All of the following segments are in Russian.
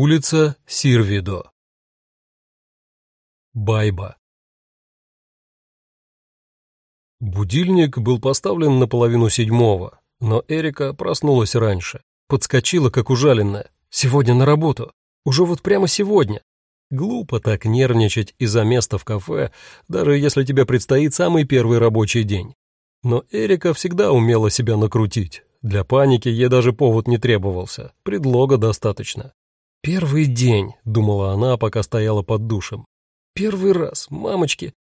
Улица Сирвидо. Байба. Будильник был поставлен на половину седьмого, но Эрика проснулась раньше. Подскочила, как ужаленная. Сегодня на работу. Уже вот прямо сегодня. Глупо так нервничать из-за места в кафе, даже если тебе предстоит самый первый рабочий день. Но Эрика всегда умела себя накрутить. Для паники ей даже повод не требовался, предлога достаточно. «Первый день», — думала она, пока стояла под душем. «Первый раз, мамочки.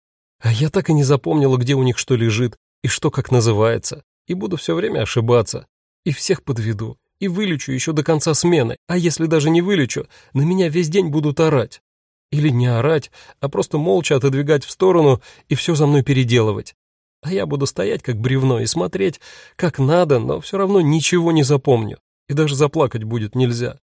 А я так и не запомнила, где у них что лежит и что как называется. И буду все время ошибаться. И всех подведу. И вылечу еще до конца смены. А если даже не вылечу, на меня весь день будут орать. Или не орать, а просто молча отодвигать в сторону и все за мной переделывать. А я буду стоять как бревно и смотреть, как надо, но все равно ничего не запомню. И даже заплакать будет нельзя.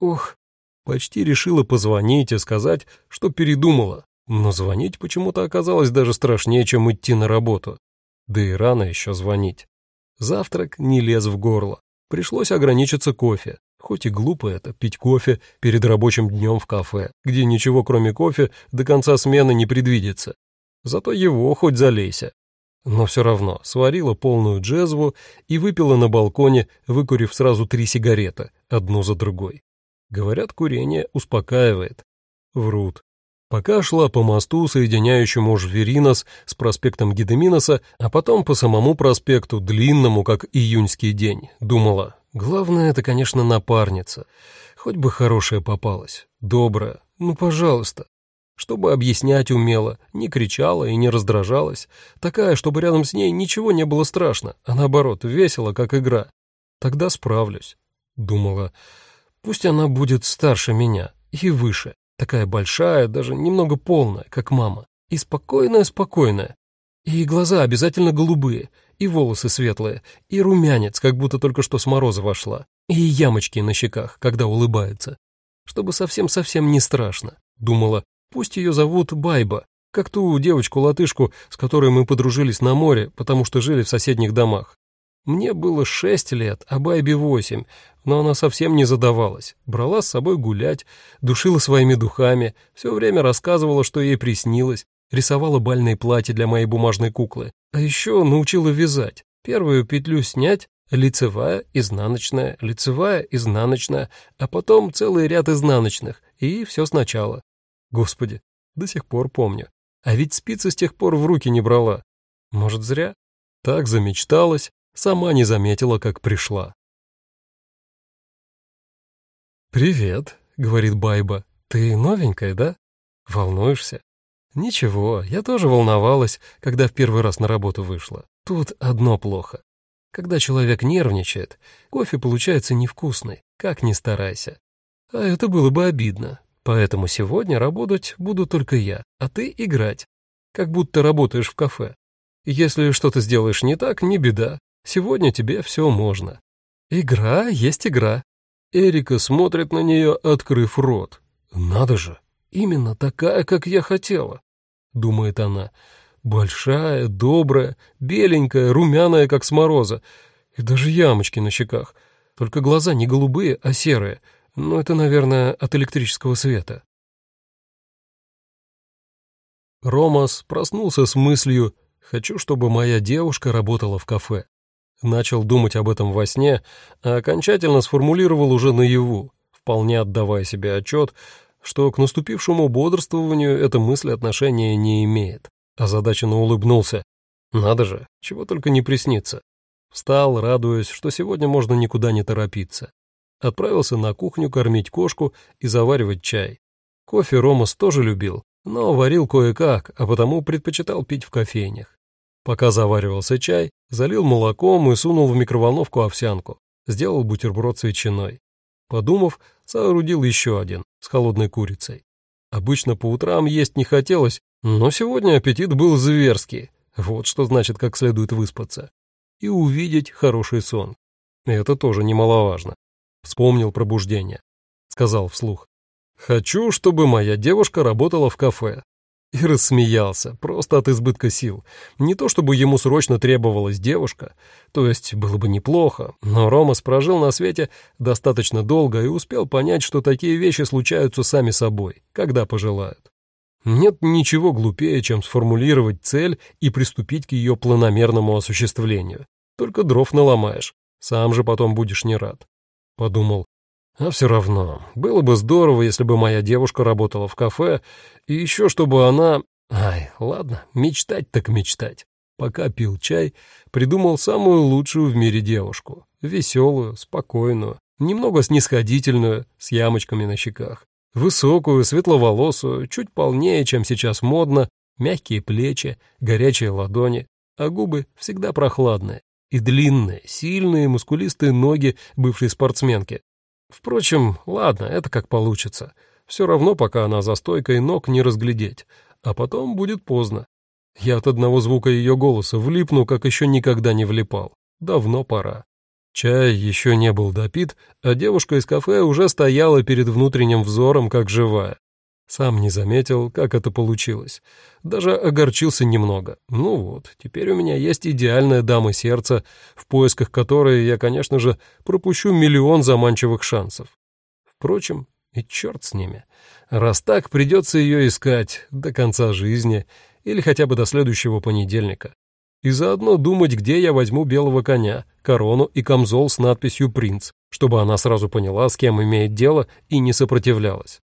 Ух, почти решила позвонить и сказать, что передумала. Но звонить почему-то оказалось даже страшнее, чем идти на работу. Да и рано еще звонить. Завтрак не лез в горло. Пришлось ограничиться кофе. Хоть и глупо это, пить кофе перед рабочим днем в кафе, где ничего кроме кофе до конца смены не предвидится. Зато его хоть залейся. Но все равно сварила полную джезву и выпила на балконе, выкурив сразу три сигареты, одну за другой. Говорят, курение успокаивает. Врут. Пока шла по мосту, соединяющему Жверинос с проспектом Гедеминоса, а потом по самому проспекту, длинному, как июньский день, думала, главное, это, конечно, напарница. Хоть бы хорошая попалась, добрая, ну, пожалуйста чтобы объяснять умела, не кричала и не раздражалась, такая, чтобы рядом с ней ничего не было страшно, а наоборот, весело, как игра. Тогда справлюсь. Думала, пусть она будет старше меня и выше, такая большая, даже немного полная, как мама, и спокойная-спокойная. И глаза обязательно голубые, и волосы светлые, и румянец, как будто только что с мороза вошла, и ямочки на щеках, когда улыбается. Чтобы совсем-совсем не страшно, думала, Пусть ее зовут Байба, как ту девочку-латышку, с которой мы подружились на море, потому что жили в соседних домах. Мне было шесть лет, а Байбе восемь, но она совсем не задавалась. Брала с собой гулять, душила своими духами, все время рассказывала, что ей приснилось, рисовала бальные платья для моей бумажной куклы, а еще научила вязать. Первую петлю снять, лицевая, изнаночная, лицевая, изнаночная, а потом целый ряд изнаночных, и все сначала. Господи, до сих пор помню. А ведь спицы с тех пор в руки не брала. Может, зря? Так замечталась, сама не заметила, как пришла. «Привет», — говорит Байба. «Ты новенькая, да? Волнуешься?» «Ничего, я тоже волновалась, когда в первый раз на работу вышла. Тут одно плохо. Когда человек нервничает, кофе получается невкусный, как ни старайся. А это было бы обидно, Поэтому сегодня работать буду только я, а ты играть. Как будто работаешь в кафе. Если что-то сделаешь не так, не беда. Сегодня тебе все можно. Игра есть игра. Эрика смотрит на нее, открыв рот. Надо же, именно такая, как я хотела, думает она. Большая, добрая, беленькая, румяная, как с мороза. И даже ямочки на щеках. Только глаза не голубые, а серые — но это, наверное, от электрического света. Ромас проснулся с мыслью «хочу, чтобы моя девушка работала в кафе». Начал думать об этом во сне, а окончательно сформулировал уже наяву, вполне отдавая себе отчет, что к наступившему бодрствованию эта мысль отношения не имеет. Озадаченно улыбнулся. Надо же, чего только не приснится. Встал, радуясь, что сегодня можно никуда не торопиться отправился на кухню кормить кошку и заваривать чай. Кофе Ромас тоже любил, но варил кое-как, а потому предпочитал пить в кофейнях. Пока заваривался чай, залил молоком и сунул в микроволновку овсянку, сделал бутерброд с ветчиной. Подумав, соорудил еще один, с холодной курицей. Обычно по утрам есть не хотелось, но сегодня аппетит был зверский. Вот что значит, как следует выспаться. И увидеть хороший сон. Это тоже немаловажно. Вспомнил пробуждение. Сказал вслух. «Хочу, чтобы моя девушка работала в кафе». И рассмеялся, просто от избытка сил. Не то чтобы ему срочно требовалась девушка, то есть было бы неплохо, но Ромас прожил на свете достаточно долго и успел понять, что такие вещи случаются сами собой, когда пожелают. Нет ничего глупее, чем сформулировать цель и приступить к ее планомерному осуществлению. Только дров наломаешь, сам же потом будешь не рад. Подумал, а все равно, было бы здорово, если бы моя девушка работала в кафе, и еще чтобы она... Ай, ладно, мечтать так мечтать. Пока пил чай, придумал самую лучшую в мире девушку. Веселую, спокойную, немного снисходительную, с ямочками на щеках. Высокую, светловолосую, чуть полнее, чем сейчас модно, мягкие плечи, горячие ладони, а губы всегда прохладные. И длинные, сильные, мускулистые ноги бывшей спортсменки. Впрочем, ладно, это как получится. Все равно, пока она за стойкой, ног не разглядеть. А потом будет поздно. Я от одного звука ее голоса влипну, как еще никогда не влипал. Давно пора. Чай еще не был допит, а девушка из кафе уже стояла перед внутренним взором, как живая. Сам не заметил, как это получилось. Даже огорчился немного. Ну вот, теперь у меня есть идеальная дама сердца, в поисках которой я, конечно же, пропущу миллион заманчивых шансов. Впрочем, и черт с ними. Раз так, придется ее искать до конца жизни или хотя бы до следующего понедельника и заодно думать, где я возьму белого коня, корону и камзол с надписью «Принц», чтобы она сразу поняла, с кем имеет дело, и не сопротивлялась.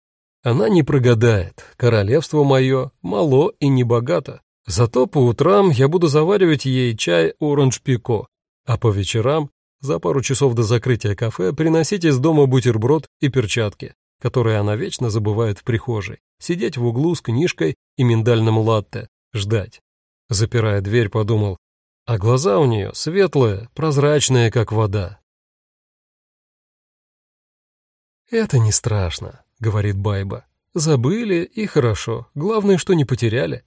Она не прогадает, королевство мое мало и не богато. Зато по утрам я буду заваривать ей чай оранж пико, а по вечерам, за пару часов до закрытия кафе, приносить из дома бутерброд и перчатки, которые она вечно забывает в прихожей, сидеть в углу с книжкой и миндальным латте, ждать. Запирая дверь, подумал, а глаза у нее светлые, прозрачные, как вода. «Это не страшно», — говорит Байба. «Забыли, и хорошо. Главное, что не потеряли.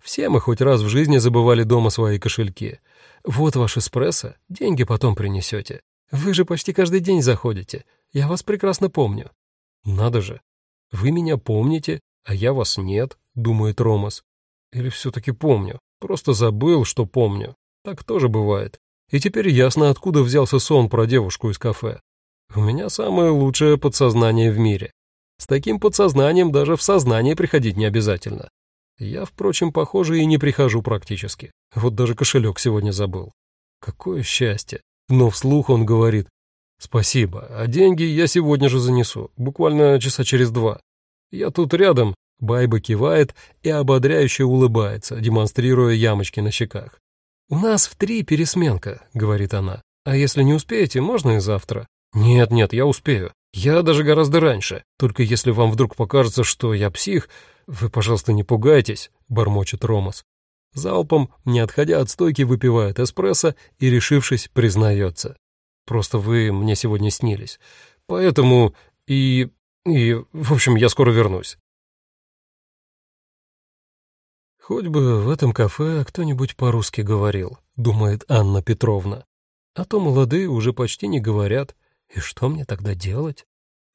Все мы хоть раз в жизни забывали дома свои кошельки. Вот ваш эспрессо, деньги потом принесете. Вы же почти каждый день заходите. Я вас прекрасно помню». «Надо же. Вы меня помните, а я вас нет», — думает Ромас. «Или все-таки помню?» Просто забыл, что помню. Так тоже бывает. И теперь ясно, откуда взялся сон про девушку из кафе. У меня самое лучшее подсознание в мире. С таким подсознанием даже в сознание приходить не обязательно. Я, впрочем, похоже, и не прихожу практически. Вот даже кошелек сегодня забыл. Какое счастье. Но вслух он говорит, «Спасибо, а деньги я сегодня же занесу, буквально часа через два. Я тут рядом, Байба кивает и ободряюще улыбается, демонстрируя ямочки на щеках. «У нас в три пересменка», — говорит она. «А если не успеете, можно и завтра». «Нет-нет, я успею. Я даже гораздо раньше. Только если вам вдруг покажется, что я псих, вы, пожалуйста, не пугайтесь», — бормочет Ромас. Залпом, не отходя от стойки, выпивает эспрессо и, решившись, признается. «Просто вы мне сегодня снились. Поэтому и... и... в общем, я скоро вернусь». «Хоть бы в этом кафе кто-нибудь по-русски говорил», — думает Анна Петровна. «А то молодые уже почти не говорят. И что мне тогда делать?»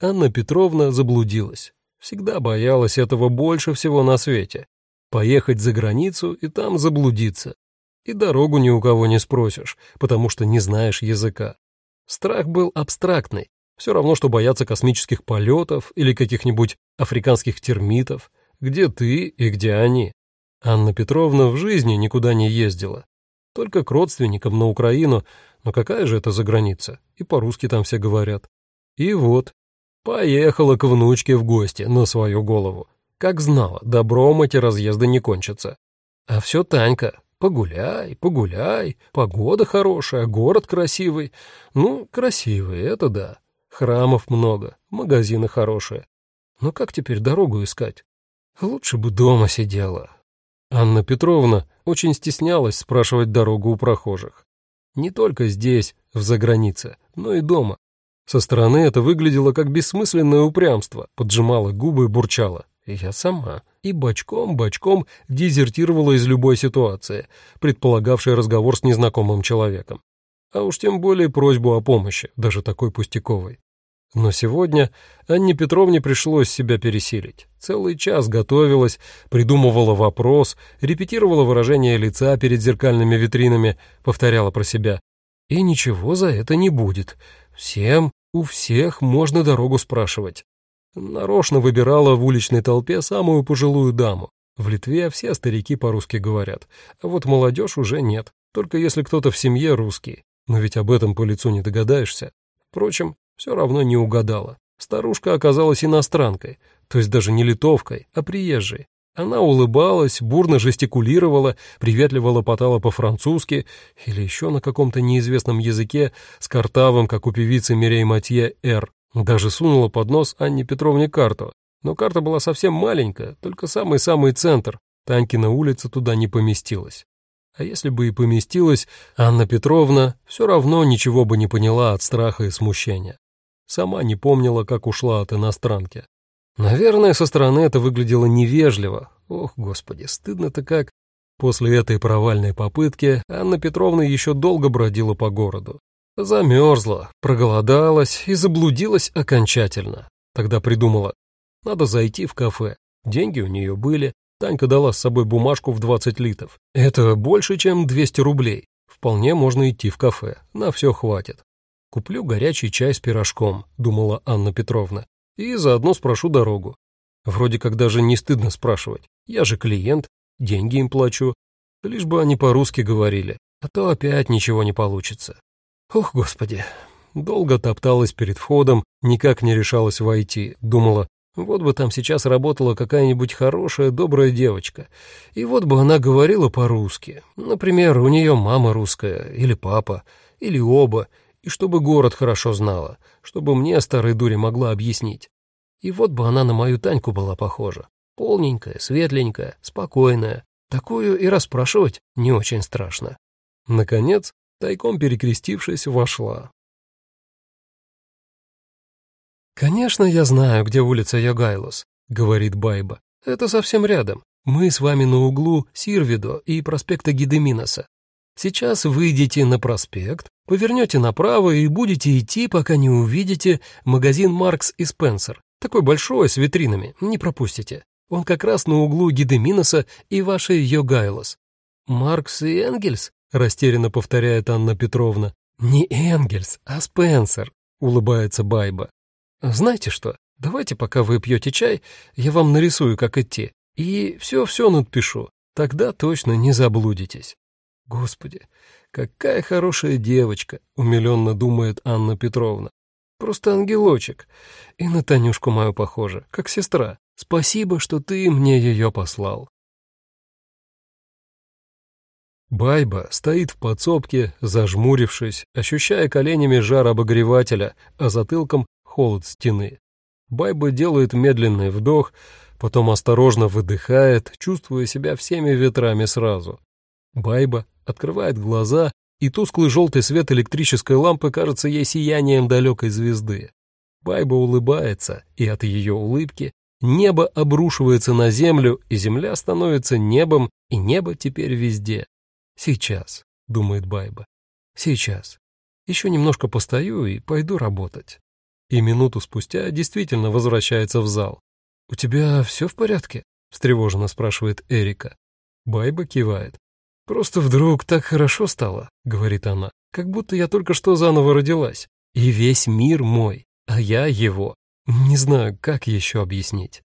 Анна Петровна заблудилась. Всегда боялась этого больше всего на свете. Поехать за границу и там заблудиться. И дорогу ни у кого не спросишь, потому что не знаешь языка. Страх был абстрактный, все равно, что бояться космических полетов или каких-нибудь африканских термитов. Где ты и где они? Анна Петровна в жизни никуда не ездила. Только к родственникам на Украину, но какая же это за граница? И по-русски там все говорят. И вот, поехала к внучке в гости на свою голову. Как знала, добром эти разъезды не кончатся. А все Танька, погуляй, погуляй, погода хорошая, город красивый. Ну, красивый, это да. Храмов много, магазины хорошие. Но как теперь дорогу искать? Лучше бы дома сидела, Анна Петровна очень стеснялась спрашивать дорогу у прохожих. Не только здесь, в загранице, но и дома. Со стороны это выглядело как бессмысленное упрямство, поджимала губы и бурчала. Я сама. И бочком-бочком дезертировала из любой ситуации, предполагавшей разговор с незнакомым человеком. А уж тем более просьбу о помощи, даже такой пустяковой. Но сегодня Анне Петровне пришлось себя пересилить. Целый час готовилась, придумывала вопрос, репетировала выражение лица перед зеркальными витринами, повторяла про себя. И ничего за это не будет. Всем, у всех можно дорогу спрашивать. Нарочно выбирала в уличной толпе самую пожилую даму. В Литве все старики по-русски говорят, а вот молодежь уже нет, только если кто-то в семье русский. Но ведь об этом по лицу не догадаешься. Впрочем, все равно не угадала. Старушка оказалась иностранкой, то есть даже не литовкой, а приезжей. Она улыбалась, бурно жестикулировала, приветливо лопотала по-французски или еще на каком-то неизвестном языке с картавым, как у певицы Мирей Матье, «Р». Даже сунула под нос Анне Петровне карту. Но карта была совсем маленькая, только самый-самый центр. Танькина улица туда не поместилась. А если бы и поместилась, Анна Петровна все равно ничего бы не поняла от страха и смущения. Сама не помнила, как ушла от иностранки. Наверное, со стороны это выглядело невежливо. Ох, господи, стыдно-то как. После этой провальной попытки Анна Петровна еще долго бродила по городу. Замерзла, проголодалась и заблудилась окончательно. Тогда придумала, надо зайти в кафе. Деньги у нее были. Танька дала с собой бумажку в 20 литов. Это больше, чем 200 рублей. Вполне можно идти в кафе, на все хватит. «Куплю горячий чай с пирожком», — думала Анна Петровна, «и заодно спрошу дорогу. Вроде как даже не стыдно спрашивать. Я же клиент, деньги им плачу. Лишь бы они по-русски говорили, а то опять ничего не получится. Ох, господи. Долго топталась перед входом, никак не решалась войти. Думала, вот бы там сейчас работала какая-нибудь хорошая, добрая девочка. И вот бы она говорила по-русски. Например, у нее мама русская, или папа, или оба, и чтобы город хорошо знала, чтобы мне, старой дуре, могла объяснить. И вот бы она на мою Таньку была похожа. Полненькая, светленькая, спокойная. Такую и расспрашивать не очень страшно. Наконец, тайком перекрестившись, вошла. «Конечно, я знаю, где улица Йогайлос», — говорит Байба. «Это совсем рядом. Мы с вами на углу Сирвидо и проспекта Гидеминоса. Сейчас выйдете на проспект, повернете направо и будете идти, пока не увидите магазин «Маркс и Спенсер». Такой большой, с витринами, не пропустите. Он как раз на углу Гидеминоса и вашей Йогайлос. «Маркс и Энгельс?» — растерянно повторяет Анна Петровна. «Не Энгельс, а Спенсер», — улыбается Байба. «Знаете что, давайте, пока вы пьете чай, я вам нарисую, как идти, и все-все надпишу, тогда точно не заблудитесь». Господи, какая хорошая девочка, умиленно думает Анна Петровна. Просто ангелочек. И на Танюшку мою похожа, как сестра. Спасибо, что ты мне ее послал. Байба стоит в подсобке, зажмурившись, ощущая коленями жар обогревателя, а затылком холод стены. Байба делает медленный вдох, потом осторожно выдыхает, чувствуя себя всеми ветрами сразу. Байба открывает глаза, и тусклый желтый свет электрической лампы кажется ей сиянием далекой звезды. Байба улыбается, и от ее улыбки небо обрушивается на землю, и земля становится небом, и небо теперь везде. «Сейчас», — думает Байба, — «сейчас. Еще немножко постою и пойду работать». И минуту спустя действительно возвращается в зал. «У тебя все в порядке?» — встревоженно спрашивает Эрика. Байба кивает. «Просто вдруг так хорошо стало», — говорит она, «как будто я только что заново родилась. И весь мир мой, а я его. Не знаю, как еще объяснить».